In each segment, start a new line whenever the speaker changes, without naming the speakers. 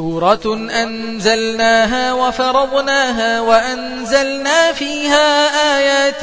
سورة أنزلناها وفرضناها وأنزلنا فيها آيات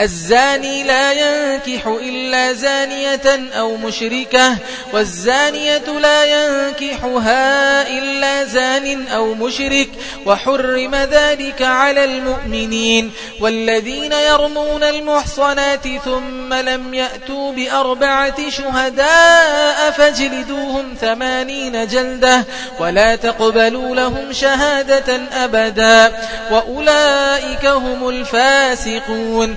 الزاني لا ينكح إلا زانية أو مشركة والزانية لا ينكحها إلا زان أو مشرك وحرم ذلك على المؤمنين والذين يرمون المحصنات ثم لم يأتوا بأربعة شهداء فاجلدوهم ثمانين جلدة ولا تقبلوا لهم شهادة أبدا وأولئك هم الفاسقون.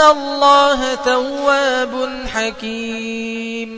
الله تواب حكيم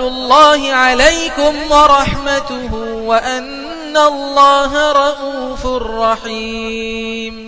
الله عليكم ورحمته وأن الله رؤوف رحيم.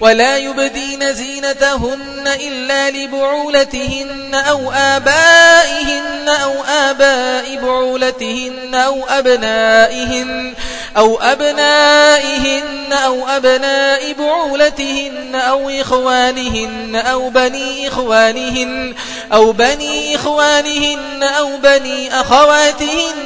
ولا يبدين زينتهن إلا لبعولتهن أو آبائهن أو آباء بعولتهن أو أبنائهن أو أبنائهن أو أبناء بعولتهن أو إخوانهن أو بني إخوانهن أو بني إخوانهن أو بني أخواتهن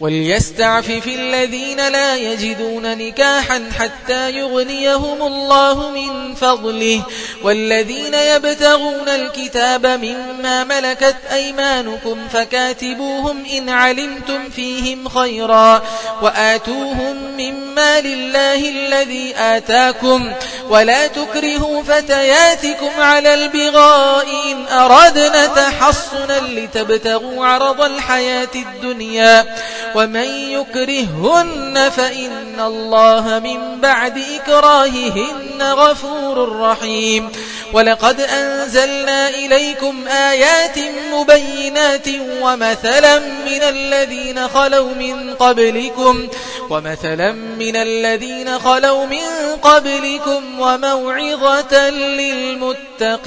وليستعفف الذين لا يجدون نكاحا حتى يغنيهم الله من فضله. والذين يبتغون الكتاب مما ملكت أيمانكم فكاتبوهم إن علمتم فيهم خيرا. وآتوهم مما لله الذي آتاكم. ولا تكرهوا فتياتكم على البغاء إن أردنا تحصنا لتبتغوا عرض الحياة الدنيا. ومن يكرههن فإن الله من بعد إكراههن غفور رحيم. ولقد أنزلنا إليكم آيات مبينات ومثلا من الذين خلوا من قبلكم ومثلا من الذين خلوا من قبلكم وموعظة للمتقين.